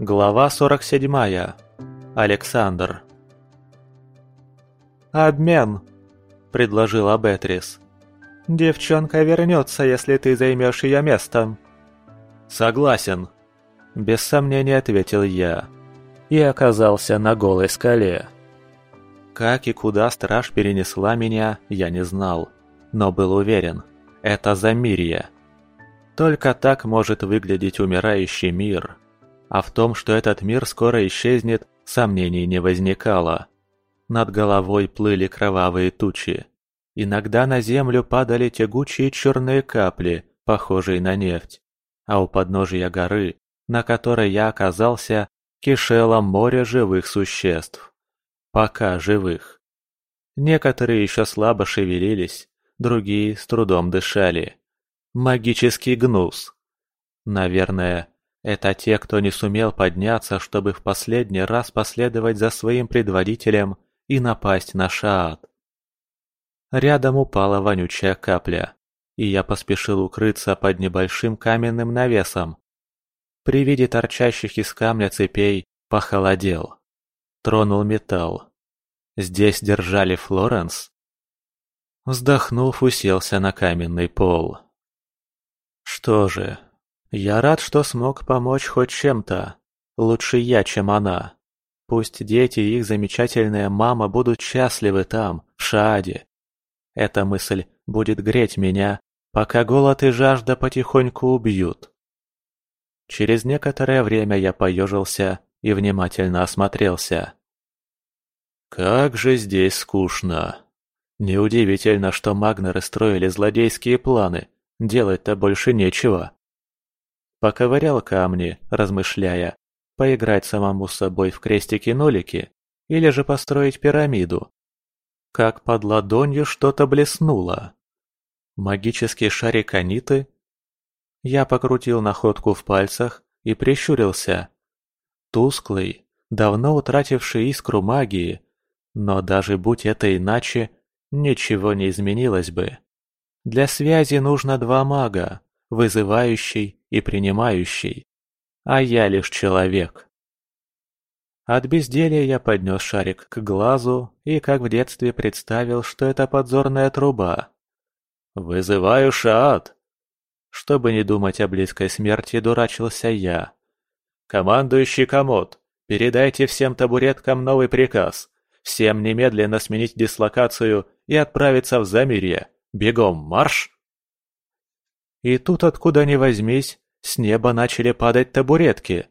Глава 47. Александр. «Обмен», — предложила Бетрис. «Девчонка вернется, если ты займешь ее место». «Согласен», — без сомнения ответил я. И оказался на голой скале. Как и куда страж перенесла меня, я не знал, но был уверен, это Замирье. Только так может выглядеть умирающий мир. А в том, что этот мир скоро исчезнет, сомнений не возникало. Над головой плыли кровавые тучи. Иногда на землю падали тягучие черные капли, похожие на нефть. А у подножия горы, на которой я оказался, кишело море живых существ. Пока живых. Некоторые еще слабо шевелились, другие с трудом дышали. Магический гнус. Наверное, это те, кто не сумел подняться, чтобы в последний раз последовать за своим предводителем и напасть на Шаат. Рядом упала вонючая капля, и я поспешил укрыться под небольшим каменным навесом. При виде торчащих из камня цепей похолодел. Тронул металл. Здесь держали Флоренс? Вздохнув, уселся на каменный пол. Что же, я рад, что смог помочь хоть чем-то. Лучше я, чем она. Пусть дети и их замечательная мама будут счастливы там, в Шааде. Эта мысль будет греть меня, пока голод и жажда потихоньку убьют. Через некоторое время я поежился и внимательно осмотрелся. Как же здесь скучно. Неудивительно, что магнеры строили злодейские планы, делать-то больше нечего. Поковырял камни, размышляя, поиграть самому с собой в крестики-нолики или же построить пирамиду. Как под ладонью что-то блеснуло. Магический шарик Аниты? Я покрутил находку в пальцах и прищурился. Тусклый, давно утративший искру магии, но даже будь это иначе, ничего не изменилось бы. Для связи нужно два мага, вызывающий и принимающий. А я лишь человек. От безделия я поднес шарик к глазу и, как в детстве, представил, что это подзорная труба. «Вызываю шаат!» Чтобы не думать о близкой смерти, дурачился я. «Командующий комод, передайте всем табуреткам новый приказ. Всем немедленно сменить дислокацию и отправиться в Замирье. Бегом, марш!» И тут, откуда ни возьмись, с неба начали падать табуретки.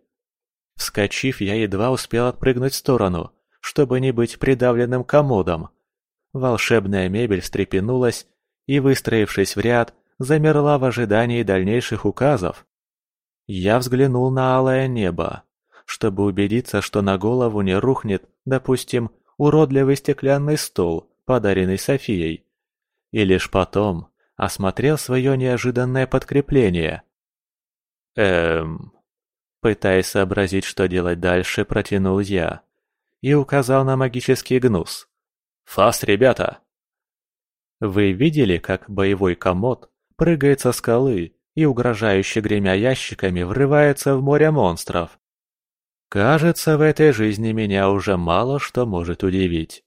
Вскочив, я едва успел отпрыгнуть в сторону, чтобы не быть придавленным комодом. Волшебная мебель встрепенулась и, выстроившись в ряд, замерла в ожидании дальнейших указов. Я взглянул на алое небо, чтобы убедиться, что на голову не рухнет, допустим, уродливый стеклянный стол, подаренный Софией. И лишь потом осмотрел свое неожиданное подкрепление. Эм... Пытаясь сообразить, что делать дальше, протянул я. И указал на магический гнус. «Фас, ребята!» Вы видели, как боевой комод прыгает со скалы и, угрожающе гремя ящиками, врывается в море монстров? Кажется, в этой жизни меня уже мало что может удивить.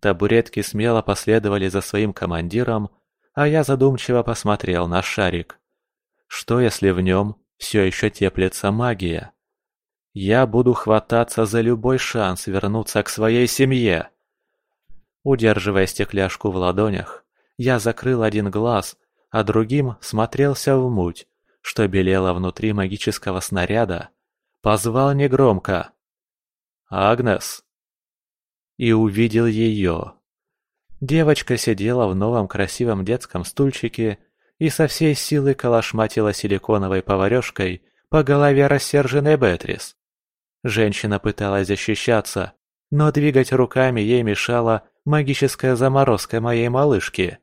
Табуретки смело последовали за своим командиром, а я задумчиво посмотрел на шарик. Что если в нем все еще теплится магия? Я буду хвататься за любой шанс вернуться к своей семье. Удерживая стекляшку в ладонях, я закрыл один глаз, а другим смотрелся в муть, что белело внутри магического снаряда. Позвал негромко. «Агнес!» И увидел ее. Девочка сидела в новом красивом детском стульчике и со всей силы калашматила силиконовой поварешкой по голове рассерженной Бетрис. Женщина пыталась защищаться, но двигать руками ей мешала магическая заморозка моей малышки.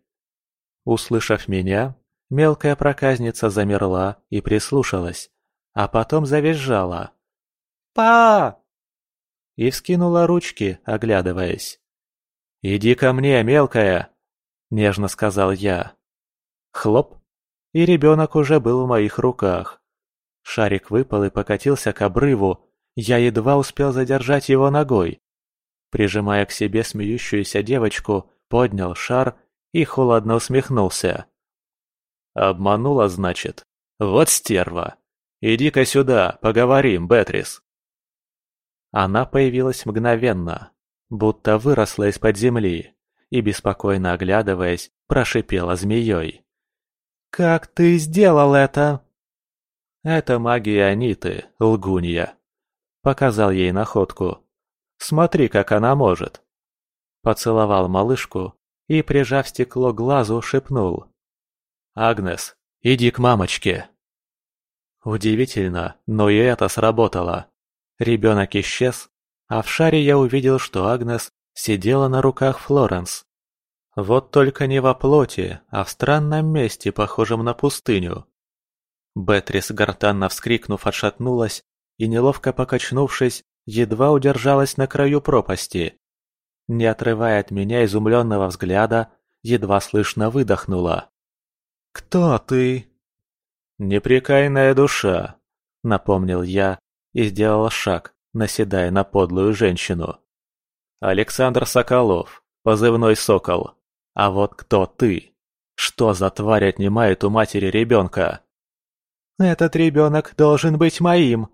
Услышав меня, мелкая проказница замерла и прислушалась, а потом завизжала. «Па!» и вскинула ручки, оглядываясь. «Иди ко мне, мелкая!» – нежно сказал я. Хлоп, и ребенок уже был в моих руках. Шарик выпал и покатился к обрыву, я едва успел задержать его ногой. Прижимая к себе смеющуюся девочку, поднял шар и холодно усмехнулся. «Обманула, значит? Вот стерва! Иди-ка сюда, поговорим, Бетрис!» Она появилась мгновенно, будто выросла из-под земли, и, беспокойно оглядываясь, прошипела змеей. «Как ты сделал это?» «Это магия Аниты, лгунья», — показал ей находку. «Смотри, как она может». Поцеловал малышку и, прижав стекло к глазу, шепнул. «Агнес, иди к мамочке». Удивительно, но и это сработало. Ребенок исчез, а в шаре я увидел, что Агнес сидела на руках Флоренс. Вот только не во плоти, а в странном месте, похожем на пустыню. Бетрис, гортанно вскрикнув, отшатнулась и, неловко покачнувшись, едва удержалась на краю пропасти. Не отрывая от меня изумленного взгляда, едва слышно выдохнула. «Кто ты?» «Непрекаянная душа», — напомнил я и сделал шаг, наседая на подлую женщину. «Александр Соколов, позывной «Сокол». А вот кто ты? Что за тварь отнимает у матери ребенка? «Этот ребенок должен быть моим!»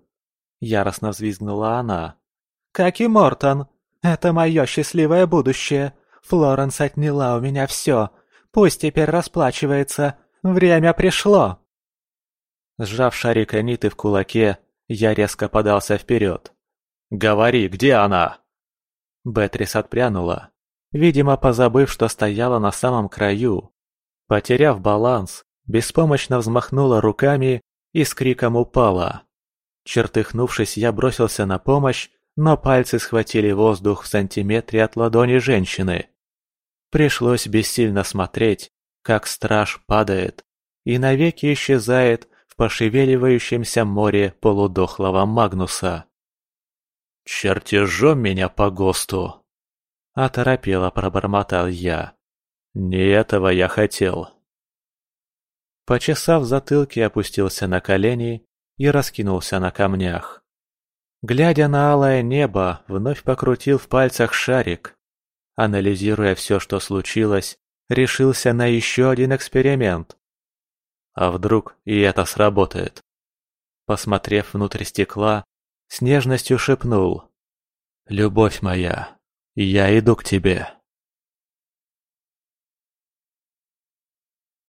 Яростно взвизгнула она. «Как и Мортон. Это мое счастливое будущее. Флоренс отняла у меня все. Пусть теперь расплачивается. Время пришло!» Сжав шарик Аниты в кулаке, я резко подался вперед. «Говори, где она?» Бетрис отпрянула, видимо, позабыв, что стояла на самом краю. Потеряв баланс, беспомощно взмахнула руками и с криком упала. Чертыхнувшись, я бросился на помощь, но пальцы схватили воздух в сантиметре от ладони женщины. Пришлось бессильно смотреть, как страж падает и навеки исчезает в пошевеливающемся море полудохлого Магнуса. «Чертежом меня по ГОСТу!» Оторопело пробормотал я. Не этого я хотел. Почесав затылки, опустился на колени и раскинулся на камнях. Глядя на алое небо, вновь покрутил в пальцах шарик. Анализируя все, что случилось, решился на еще один эксперимент. А вдруг и это сработает? Посмотрев внутрь стекла, с нежностью шепнул. «Любовь моя, я иду к тебе.